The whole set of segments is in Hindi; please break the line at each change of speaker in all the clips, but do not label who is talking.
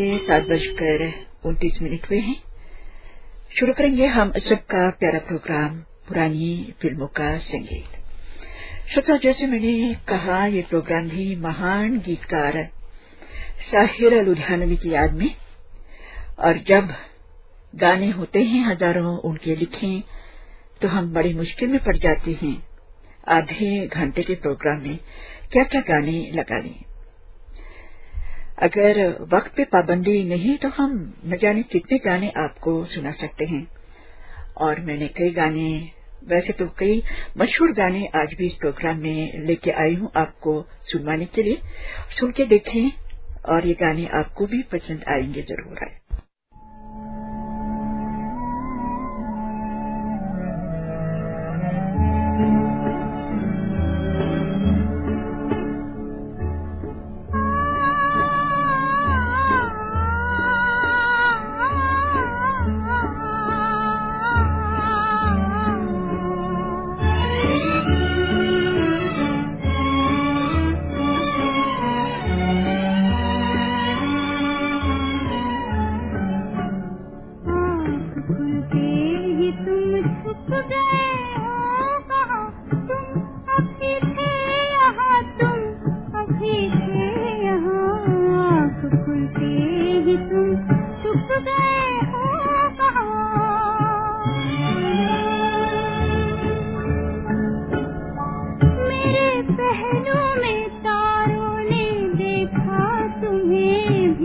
के सात बजकर उनतीस मिनट हुए हैं। शुरू करेंगे हम सबका प्यारा प्रोग्राम, पुरानी फ़िल्मों का संगीत। श्रोता, जैसे मैंने कहा, ये प्रोग्राम भी महान गीतकार साहिर लुधियानवी की याद में। और जब गाने होते हैं, हज़ारों उनके लिखे तो हम बड़ी मुश्किल में पड़ जाते हैं। आधे घंटे के प्रोग्राम में क्या क्या गाने लगा लें? अगर वक्त पे पाबंदी नहीं तो हम न जाने कितने गाने आपको सुना सकते हैं। और मैंने कई गाने, वैसे तो कई मशहूर गाने आज भी इस प्रोग्राम में लेके आई हूँ आपको सुनवाने के लिए। सुन के देखें और ये गाने आपको भी पसंद आएँगे ज़रूर आए।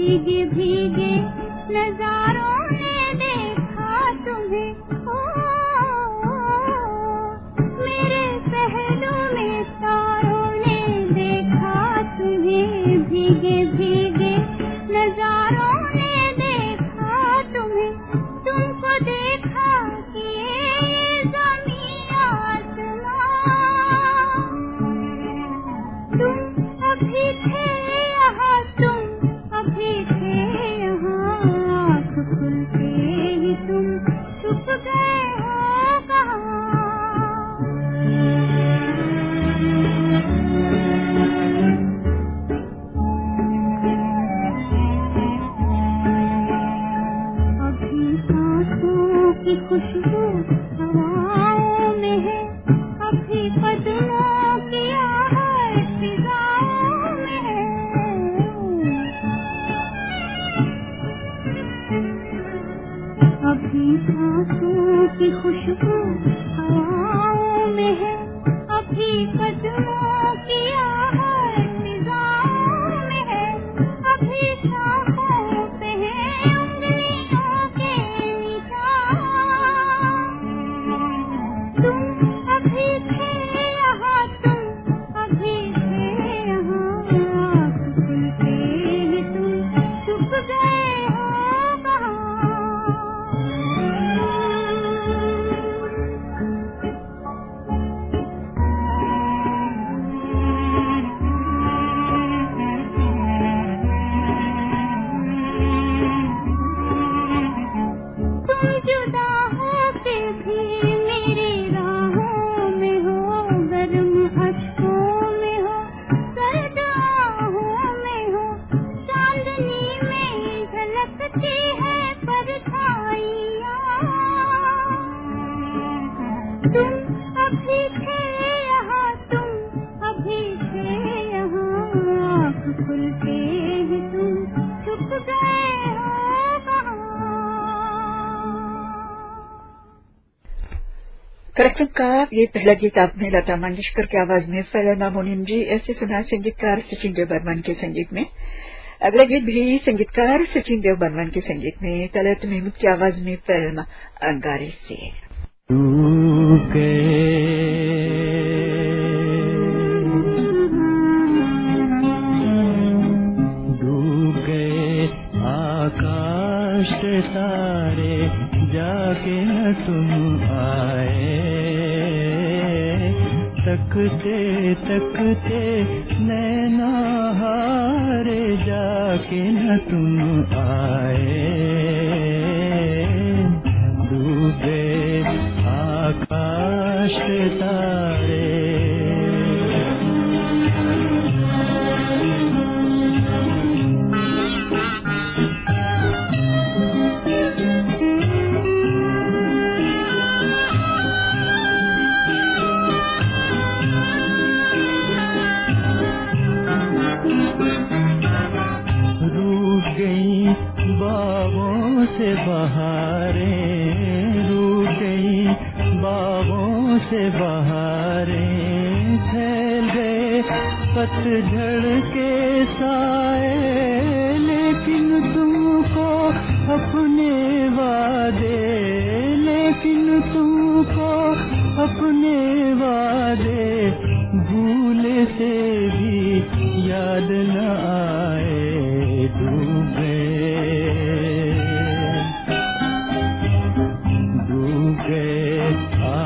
ी भीगे नजारों की खुशबू कार्यक्रम का ये पहला गीत आपने लता मंगेशकर की आवाज़ में फैलाना मोनिम जी ऐसे सुना संगीतकार सचिन देव बर्मन के संगीत में अगला गीत भी संगीतकार सचिन देव बर्मन के संगीत में तलत महमूद की आवाज़ में फ़िल्म अंगारे से
तकते तकते नैना हारे जाके न तुम आए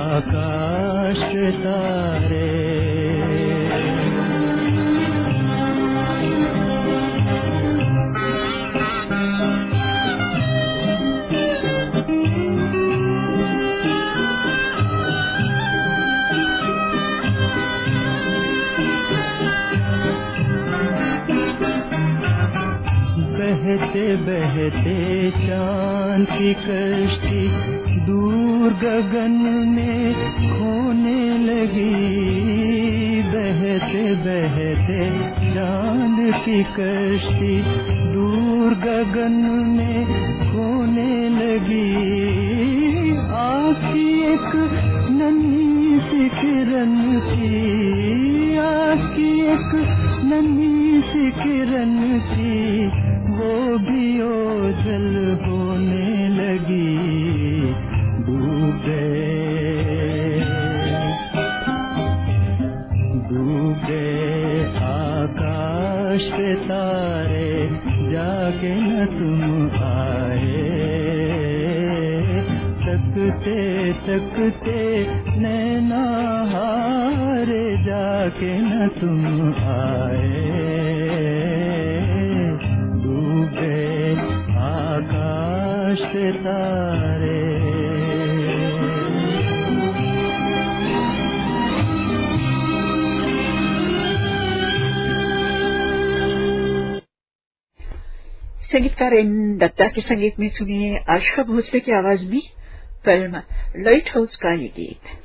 आकाश तारे।
बहते बहते चाँद की कश्ती दूर गगन में खोने लगी। बहते बहते चाँद की कश्ती दूर गगन में खोने लगी। की एक नन्ही सी किरण थी। आस की एक नन्ही सी किरण तारे जाके न तुम आए। तकते तकते नैना हारे जाके न तुम आए। डूबे आकाश तारे
संगीतकार एन दत्ता के संगीत में सुनिए आशा भोसले की आवाज़ में फ़िल्म लाइट हाउस का ये गीत।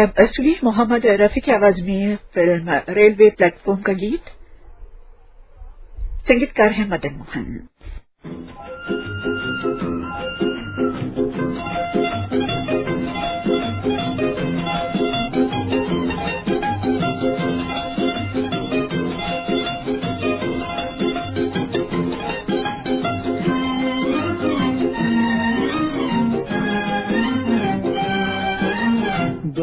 अब सुनिए मोहम्मद रफी की आवाज़ में फ़िल्म रेलवे प्लेटफॉर्म का गीत। संगीतकार है मदन मोहन।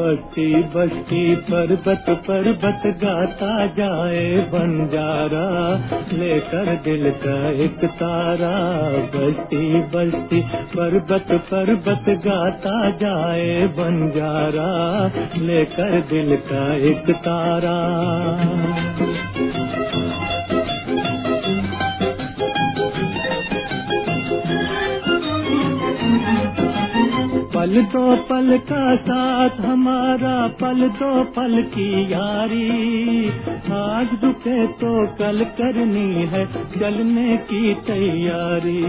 बस्ती बस्ती पर्वत पर्वत गाता जाए बंजारा। लेकर दिल का एक तारा, बस्ती बस्ती पर्वत पर्वत गाता जाए बंजारा। लेकर दिल का एक तारा। पल दो पल का साथ, हमारा पल दो पल की यारी। आज दुखे तो कल करनी है चलने की तैयारी।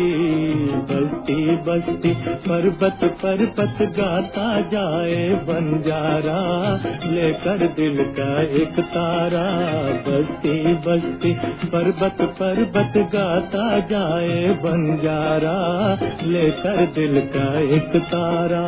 बस्ती बस्ती, पर्वत पर्वत गाता जाए बंजारा। लेकर दिल का एक तारा। बस्ती बस्ती, पर्वत पर्वत गाता जाए बंजारा। लेकर दिल का एक तारा।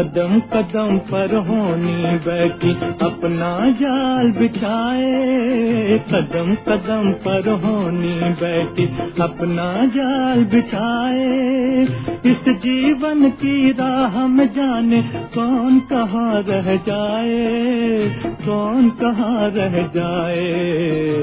कदम कदम पर होनी बैठी, अपना जाल बिछाए। कदम कदम पर होनी बैठी, अपना जाल बिछाए। इस जीवन की राह में जाने कौन कहाँ रह जाए? कौन कहाँ रह जाए?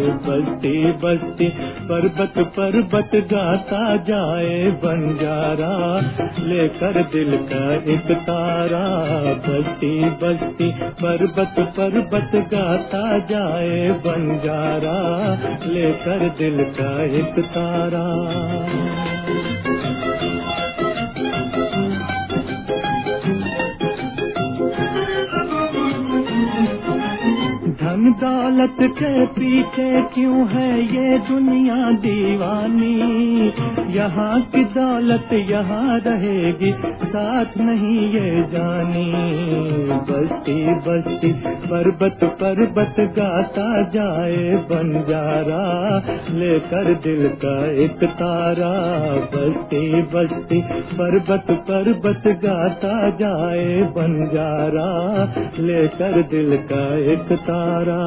बस्ती बस्ती, पर्वत पर्वत गाता जाए। बंजारा लेकर दिल का एक तारा। बस्ती बस्ती, पर्वत पर्वत गाता जाए। बंजारा लेकर दिल का एक तारा। दौलत के पीछे क्यों है ये दुनिया दीवानी? यहाँ की दौलत यहाँ रहेगी, साथ नहीं ये जानी। बस्ती बस्ती, पर्वत पर्वत गाता जाए बंजारा, लेकर दिल का एक तारा। बस्ती बस्ती, पर्वत पर्वत गाता जाए बंजारा, लेकर दिल का एक तारा।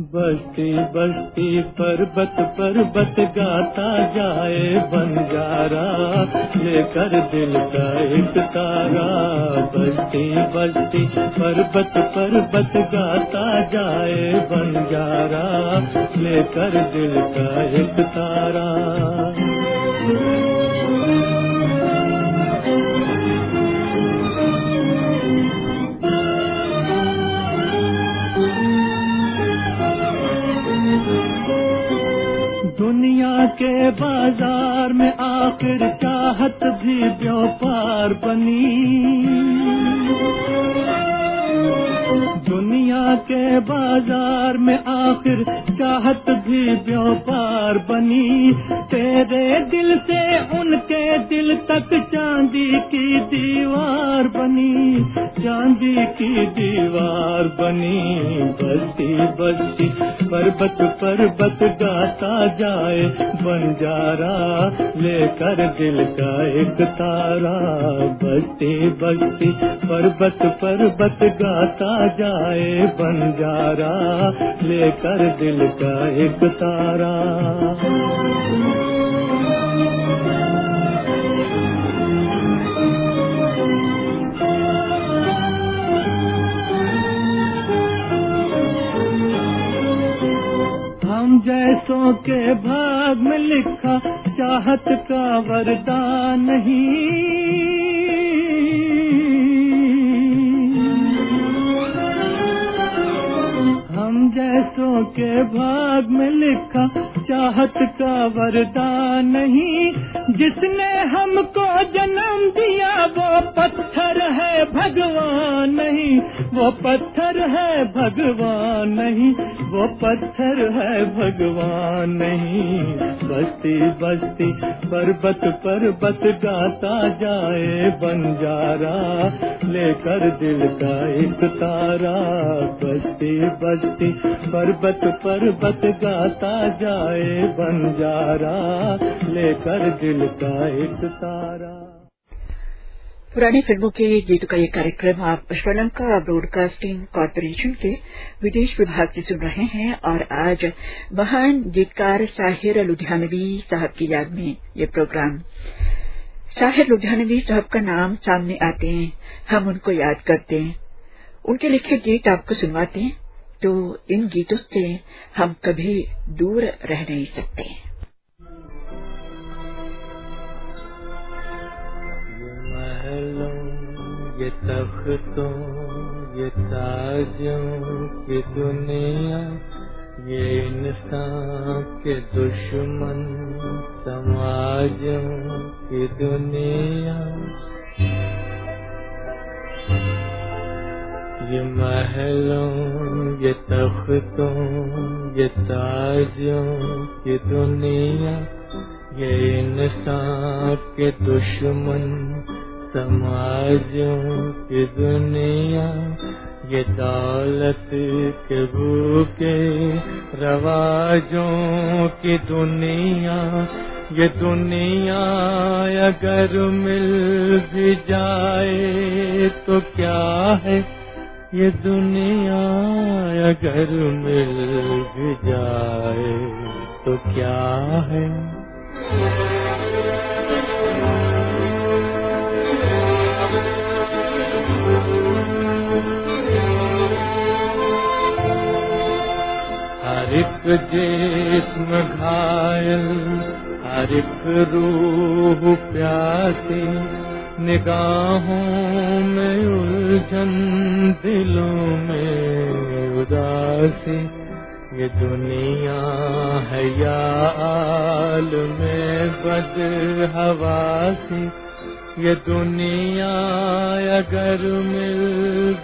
बस्ती बस्ती पर्वत पर्वत गाता जाए बंजारा लेकर दिल का एक तारा। बस्ती बस्ती पर्वत पर्वत गाता जाए बंजारा लेकर दिल का एक तारा। के बाज़ार में आखिर चाहत भी व्यापार बनी। दुनिया के बाज़ार में आखिर चाहत भी व्यापार बनी। तेरे दिल से उनके दिल तक चांदी की दीवार बनी। चांदी की दीवार बनी, बस्ती बस्ती, पर्वत पर्वत गाता जाए। बंजारा लेकर दिल का एक तारा। बस्ती बस्ती, पर्वत पर्वत गाता जाए। बंजारा लेकर दिल का एक तारा। हम जैसों के भाग में लिखा चाहत का वरदान नहीं। हम जैसों के भाग में लिखा चाहत का वरदान नहीं। जिसने हमको जन्म दिया, वो पत्थर है भगवान नहीं। वो पत्थर है भगवान नहीं। वो पत्थर है भगवान नहीं। बस्ती बस्ती, पर्वत पर्वत गाता जाए बंजारा। लेकर दिल का एक तारा। बस्ती बस्ती, पर्वत पर्वत गाता जाए बंजारा। लेकर दिल का एक तारा।
पुरानी फ़िल्मों के गीतों का ये कार्यक्रम आप श्रीलंका ब्रॉडकास्टिंग कॉरपोरेशन के विदेश विभाग से सुन रहे हैं और आज महान गीतकार साहिर लुधियानवी साहब की याद में ये प्रोग्राम। साहिर लुधियानवी साहब का नाम सामने आते हैं, हम उनको याद करते हैं। उनके लिखे गीत आपको सुनवाते हैं तो इन गीतों से हम कभी दूर रह नहीं सकते।
ये तख्तों, ये ताजों की दुनिया, ये इंसान के दुश्मन समाजों की दुनिया। ये महलों, ये तख्तों, ये ताजों की दुनिया, ये इंसान के दुश्मन समाजों की दुनिया, ये दौलत के भूखे रवाजों की दुनिया, ये दुनिया अगर मिल भी जाए तो क्या है? ये दुनिया अगर मिल भी जाए तो क्या है? जिस्म घायल, हर एक रूह प्यासी, निगाहों में उलझन, दिलों में उदासी। ये दुनिया है या आल में बद हवासी। ये दुनिया अगर मिल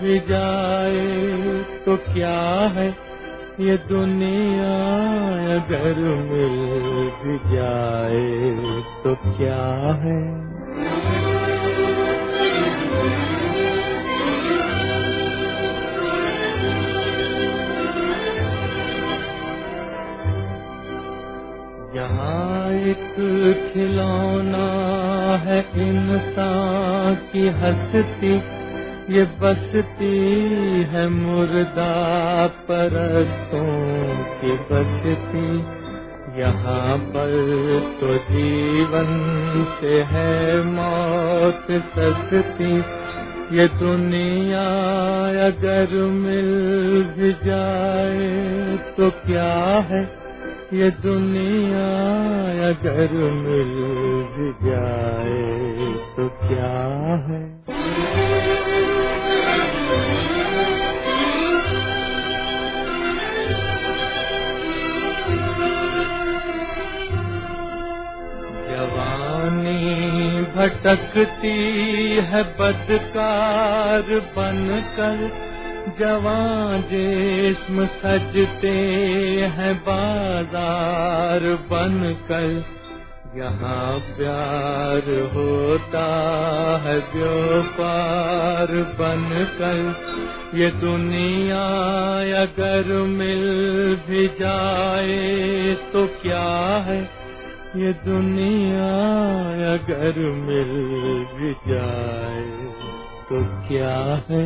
भी जाए तो क्या है ये दुनिया अगर मिल भी जाए तो क्या है? यहाँ एक खिलौना है इंसान की हंसती ये बसती है मुर्दा परस्तों की बसती। यहाँ पर तो जीवन से है मौत सस्ती ये दुनिया अगर मिल भी जाए तो क्या है? ये दुनिया अगर मिल भी जाए तो क्या है? भटकती है बदकार बनकर। जवान जिस्म सजते हैं बाज़ार बनकर। यहाँ प्यार होता है व्यापार बनकर। ये दुनिया अगर मिल भी जाए तो क्या है? ये दुनिया अगर मिल भी जाए तो क्या है?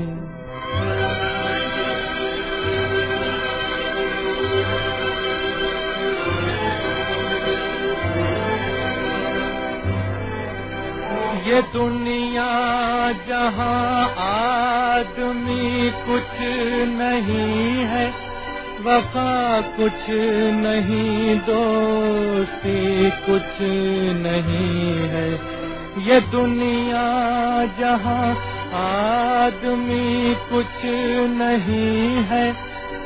ये दुनिया जहाँ आदमी कुछ नहीं है वफा कुछ नहीं, दोस्ती कुछ नहीं है। ये दुनिया जहाँ आदमी कुछ नहीं है,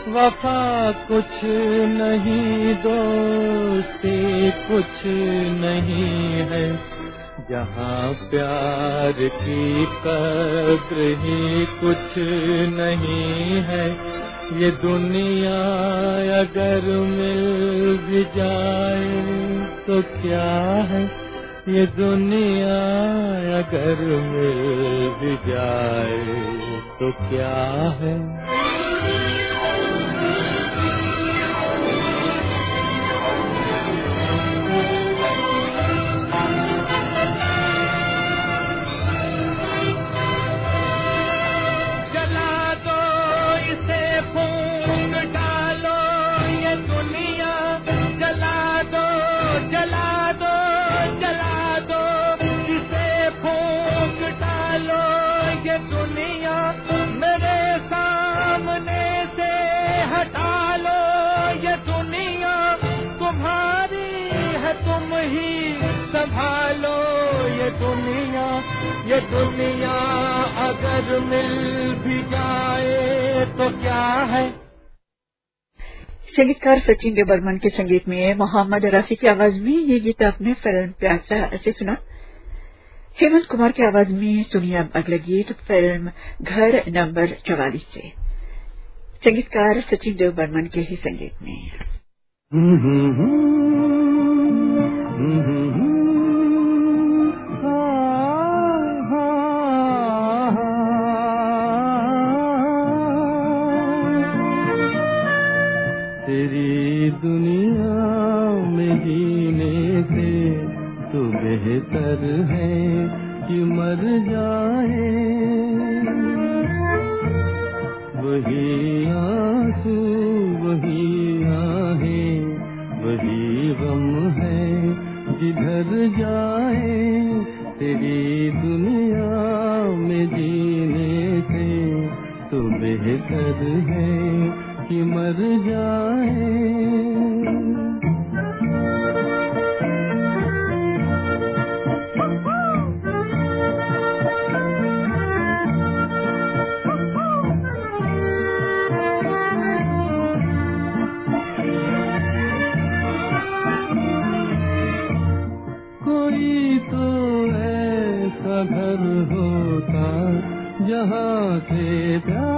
वफा कुछ नहीं, दोस्ती कुछ नहीं है। जहाँ प्यार की कद्र ही कुछ नहीं है ये दुनिया अगर मिल भी जाए तो क्या है? ये दुनिया अगर मिल भी जाए तो क्या है? संभालो ये दुनिया ये दुनिया अगर मिल भी जाए तो क्या है?
संगीतकार सचिन देव बर्मन के संगीत में मोहम्मद रफी की आवाज़ में ये गीत आपने फ़िल्म प्यासा से सुना। हेमंत कुमार की आवाज़ में सुनिए अब अगला गीत फ़िल्म घर नंबर चौवालीस से। संगीतकार सचिन देव बर्मन के ही संगीत में।
जहाँ से प्यार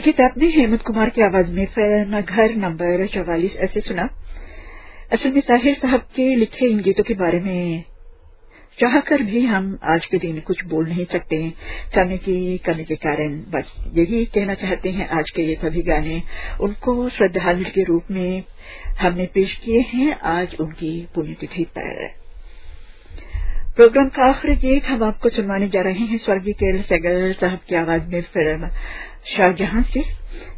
गीत आपने हेमंत कुमार की आवाज़ में फ़िल्म घर नंबर चौवालीस ऐसे सुना। असल में साहिर साहब के लिखे इन गीतों के बारे में चाहकर भी हम आज के दिन कुछ बोल नहीं सकते। समय की कमी के कारण बस यही कहना चाहते हैं आज के ये सभी गाने। उनको श्रद्धांजलि के रूप में हमने पेश किए हैं आज उनकी पुण्यतिथि पर। प्रोग्राम का आखिरी गीत हम आपको सुनवाने जा रहे हैं। स्वर्गीय केल सैगल साहब की आवाज़ में फ़िल्म शाहजहां से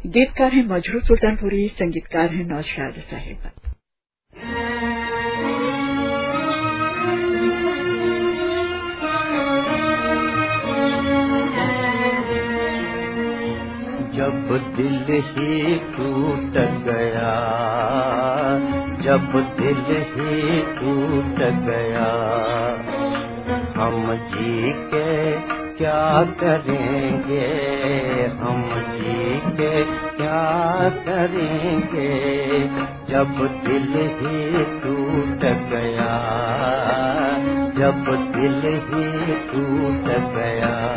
गीतकार हैं मजरूर सुल्तानपुरी, संगीतकार हैं नौशाद साहिब।
जब दिल ही टूट गया, जब दिल ही टूट गया, हम जी के क्या करेंगे हम जी क्या करेंगे? जब दिल ही टूट गया, जब दिल ही टूट गया।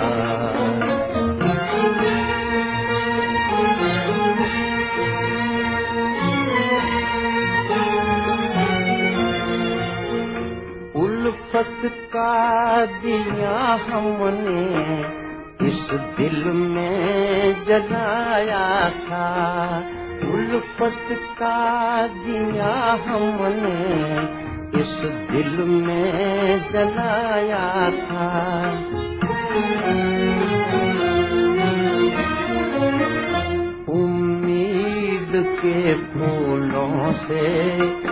का दिया हमने, इस दिल में जलाया था। उल्फत का दिया हमने, इस दिल में जलाया था। उम्मीद के फूलों से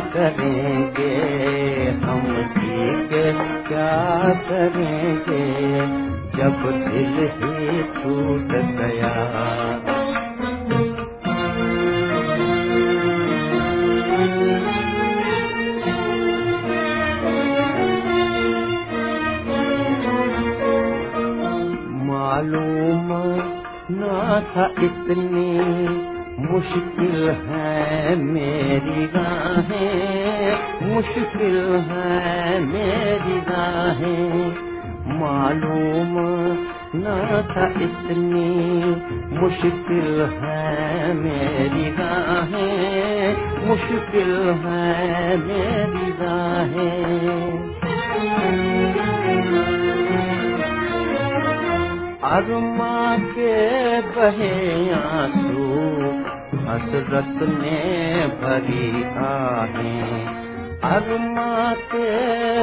करेंगे? हम जी के क्या करेंगे? जब दिल ही टूट गया। मालूम ना था इतनी मुश्किल है मेरी राहें, मुश्किल है मेरी राहें। मालूम न था इतनी, मुश्किल है मेरी राहें, मुश्किल है मेरी राहें। अरमा के बहे आँसू हसरत ने भरी आहें अरमा के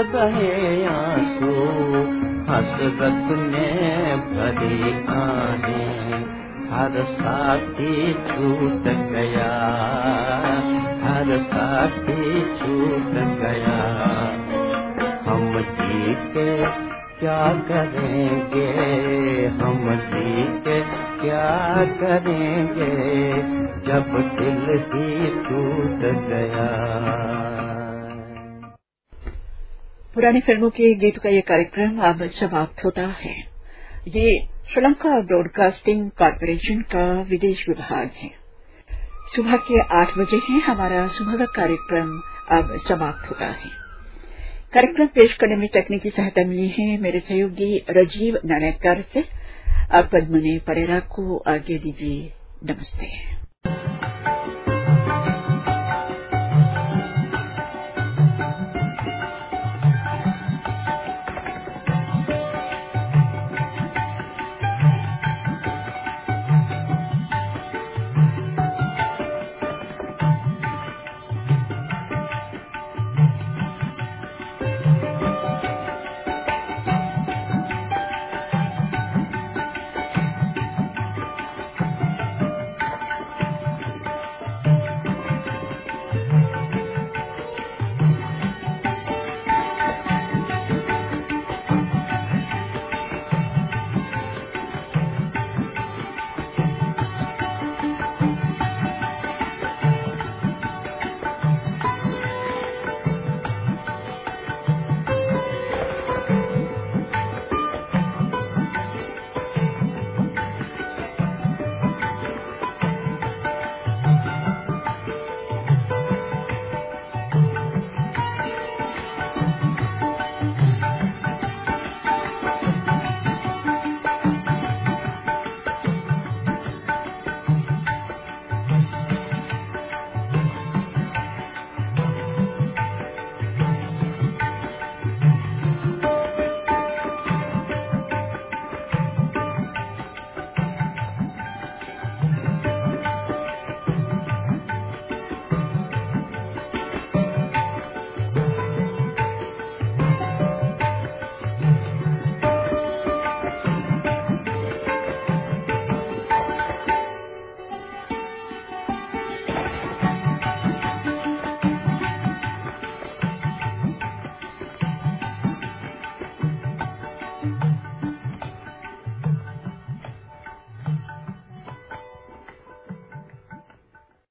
बहे आँसू हसरत ने भरी आहें हर साथी छूट गया, हर साथी छूट गया। हम जी के क्या करेंगे? हम जी के क्या करेंगे? जब दिल ही टूट गया।
पुरानी फ़िल्मों के गीत का ये कार्यक्रम अब समाप्त होता है। ये श्रीलंका ब्रॉडकास्टिंग कॉरपोरेशन का विदेश विभाग है। सुबह के आठ बजे है हमारा सुबह का कार्यक्रम अब समाप्त होता है। कार्यक्रम पेश करने में तकनीकी सहायता मिली है। मेरे सहयोगी राजीव नाणयकर से। अब पद्मने परेरा को आगे दीजिए। नमस्ते।